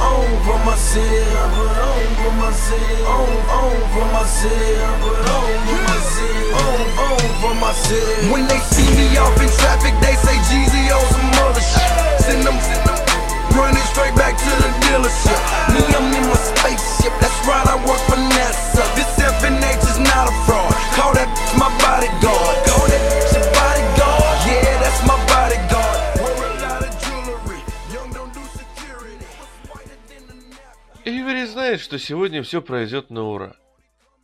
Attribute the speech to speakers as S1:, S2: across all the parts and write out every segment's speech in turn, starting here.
S1: On, for my city. I put on for my city. On, on for my city. On for my city. On, on for my city. When they see me off in traffic, they say Jeezy on some other shit. Send them, send them. Running straight back to the dealership. Me, I'm in my spaceship. That's right, I work for NASA. This FNH is not a fraud. Call that my bodyguard.
S2: Знает, что сегодня все пройдет на ура,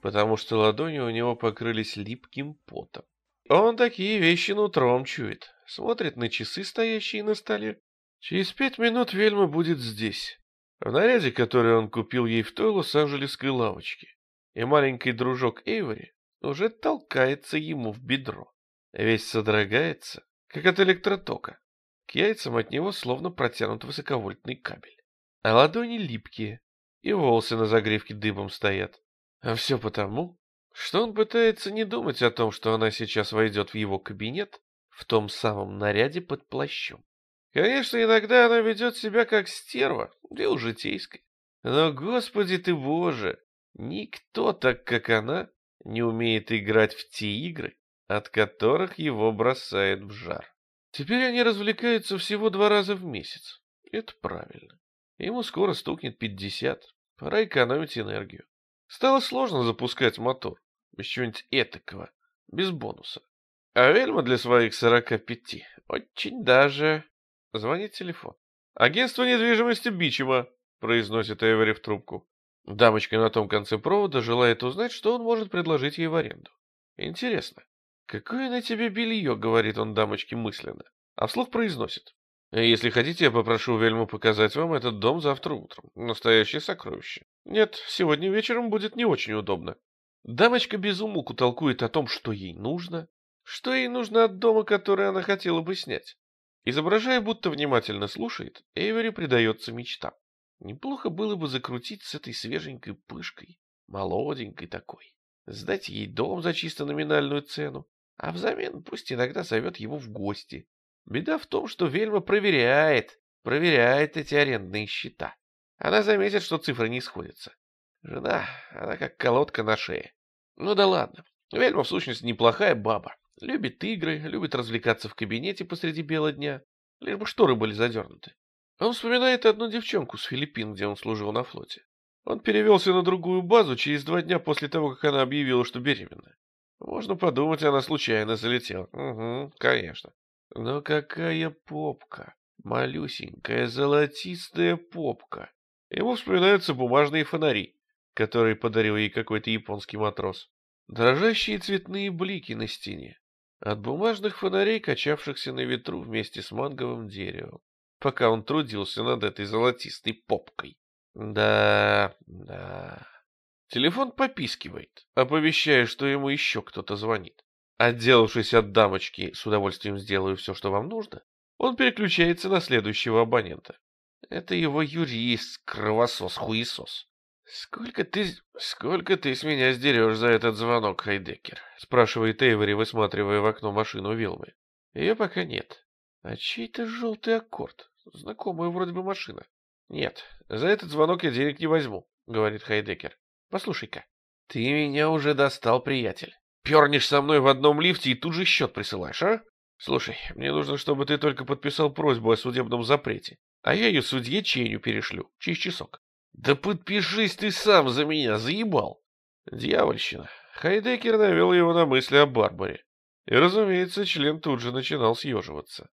S2: потому что ладони у него покрылись липким потом. Он такие вещи нутром чует, смотрит на часы, стоящие на столе. Через пять минут Вельма будет здесь, в наряде, который он купил ей в той лос-анджелесской лавочке. И маленький дружок Эйвори уже толкается ему в бедро. Весь содрогается, как от электротока. К яйцам от него словно протянут высоковольтный кабель. А ладони липкие, и волосы на загривке дыбом стоят. А все потому, что он пытается не думать о том, что она сейчас войдет в его кабинет в том самом наряде под плащом. Конечно, иногда она ведет себя как стерва, дело житейское. Но, господи ты боже, никто так, как она, не умеет играть в те игры, от которых его бросает в жар. Теперь они развлекаются всего два раза в месяц. Это правильно. Ему скоро стукнет пятьдесят. Пора экономить энергию. Стало сложно запускать мотор. Без чего-нибудь этакого. Без бонуса. А Вельма для своих сорока пяти очень даже... Звонит телефон. «Агентство недвижимости Бичема», — произносит Эвери в трубку. Дамочка на том конце провода желает узнать, что он может предложить ей в аренду. Интересно, какое на тебе белье, говорит он дамочке мысленно, а вслух произносит. Если хотите, я попрошу Вельму показать вам этот дом завтра утром. Настоящее сокровище. Нет, сегодня вечером будет не очень удобно. Дамочка без толкует о том, что ей нужно, что ей нужно от дома, который она хотела бы снять. Изображая, будто внимательно слушает, Эйвери предается мечтам. Неплохо было бы закрутить с этой свеженькой пышкой, молоденькой такой, сдать ей дом за чисто номинальную цену, а взамен пусть иногда зовет его в гости. Беда в том, что Вельма проверяет, проверяет эти арендные счета. Она заметит, что цифры не сходятся. Жена, она как колодка на шее. Ну да ладно, Вельма в сущности неплохая баба. Любит игры, любит развлекаться в кабинете посреди бела дня, лишь бы шторы были задернуты. Он вспоминает одну девчонку с Филиппин, где он служил на флоте. Он перевелся на другую базу через два дня после того, как она объявила, что беременна. Можно подумать, она случайно залетела. Угу, конечно. Но какая попка! Малюсенькая золотистая попка! Ему вспоминаются бумажные фонари, которые подарил ей какой-то японский матрос. Дрожащие цветные блики на стене. От бумажных фонарей, качавшихся на ветру вместе с манговым деревом, пока он трудился над этой золотистой попкой. Да, да. Телефон попискивает, оповещая, что ему еще кто-то звонит. Отделавшись от дамочки, с удовольствием сделаю все, что вам нужно, он переключается на следующего абонента. Это его юрист, кровосос-хуесос. «Сколько ты... сколько ты с меня сдерешь за этот звонок, Хайдекер?» — спрашивает Эйвори, высматривая в окно машину Вилмы. Ее пока нет. А чей-то желтый аккорд. Знакомая вроде бы машина. «Нет, за этот звонок я денег не возьму», — говорит Хайдекер. «Послушай-ка, ты меня уже достал, приятель. Пернешь со мной в одном лифте и тут же счет присылаешь, а? Слушай, мне нужно, чтобы ты только подписал просьбу о судебном запрете, а я ее судье Ченю перешлю через часок. Да подпишись ты сам за меня, заебал. Дьявольщина. Хайдекер навел его на мысли о Барбаре. И, разумеется, член тут же начинал съеживаться.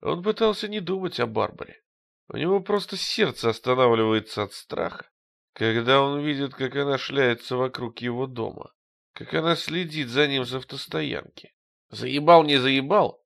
S2: Он пытался не думать о Барбаре. У него просто сердце останавливается от страха, когда он видит, как она шляется вокруг его дома, как она следит за ним с автостоянки. Заебал, не заебал?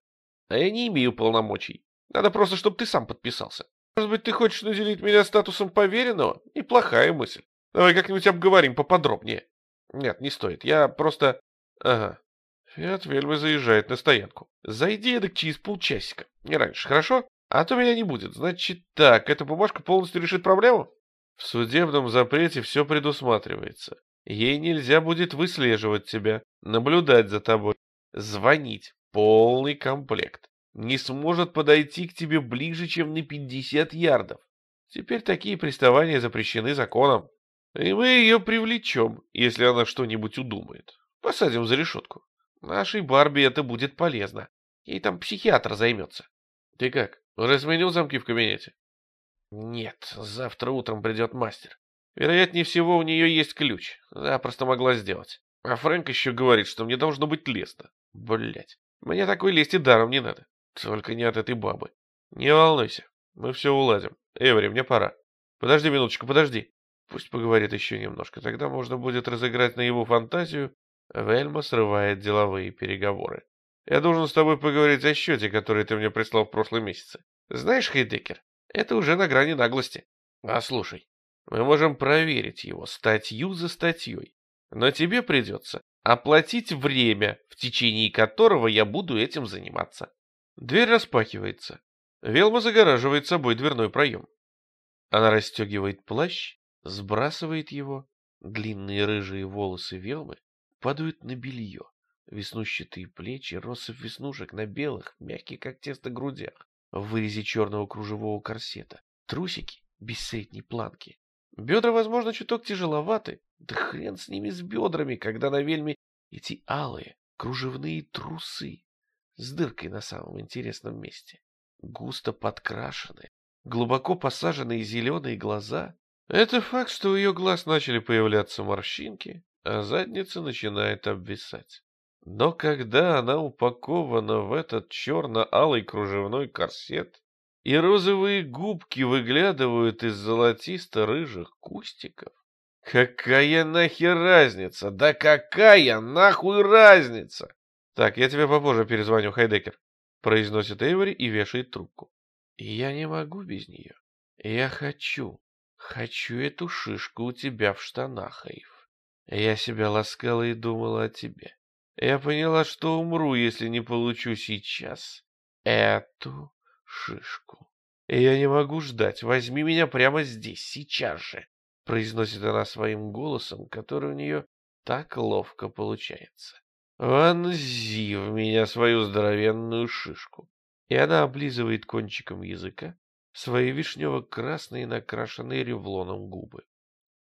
S2: А я не имею полномочий. Надо просто, чтобы ты сам подписался. Может быть, ты хочешь наделить меня статусом поверенного? Неплохая мысль. Давай как-нибудь обговорим поподробнее. Нет, не стоит. Я просто... Ага. Фиат Вельма заезжает на стоянку. Зайди эдак через полчасика. Не раньше, хорошо? А то меня не будет. Значит так, эта бумажка полностью решит проблему? В судебном запрете все предусматривается. Ей нельзя будет выслеживать тебя, наблюдать за тобой, звонить. Полный комплект не сможет подойти к тебе ближе, чем на 50 ярдов. Теперь такие приставания запрещены законом. И мы ее привлечем, если она что-нибудь удумает. Посадим за решетку. Нашей Барби это будет полезно. Ей там психиатр займется. Ты как, уже сменил замки в кабинете? Нет, завтра утром придет мастер. Вероятнее всего, у нее есть ключ. Запросто могла сделать. А Фрэнк еще говорит, что мне должно быть лестно. Блять, мне такой лести даром не надо. Только не от этой бабы. Не волнуйся, мы все уладим. Эвери, мне пора. Подожди минуточку, подожди. Пусть поговорит еще немножко, тогда можно будет разыграть на его фантазию. Вельма срывает деловые переговоры. Я должен с тобой поговорить о счете, который ты мне прислал в прошлом месяце. Знаешь, Хейдекер, это уже на грани наглости. А слушай, мы можем проверить его статью за статьей. Но тебе придется оплатить время, в течение которого я буду этим заниматься. Дверь распахивается. Велма загораживает собой дверной проем. Она расстегивает плащ, сбрасывает его. Длинные рыжие волосы Велмы падают на белье. Веснущатые плечи, россыпь веснушек на белых, мягких как тесто грудях, в вырезе черного кружевого корсета, трусики без средней планки. Бедра, возможно, чуток тяжеловаты, да хрен с ними с бедрами, когда на вельме эти алые кружевные трусы с дыркой на самом интересном месте, густо подкрашенные, глубоко посаженные зеленые глаза. Это факт, что у ее глаз начали появляться морщинки, а задница начинает обвисать. Но когда она упакована в этот черно-алый кружевной корсет, и розовые губки выглядывают из золотисто-рыжих кустиков, какая нахер разница? Да какая нахуй разница? Так, я тебе попозже перезвоню, Хайдекер, произносит Эйвори и вешает трубку. Я не могу без нее. Я хочу, хочу эту шишку у тебя в штанах, Эйв. Я себя ласкала и думала о тебе. Я поняла, что умру, если не получу сейчас эту шишку. Я не могу ждать. Возьми меня прямо здесь, сейчас же, произносит она своим голосом, который у нее так ловко получается. Вонзи в меня свою здоровенную шишку. И она облизывает кончиком языка свои вишнево-красные, накрашенные ревлоном губы.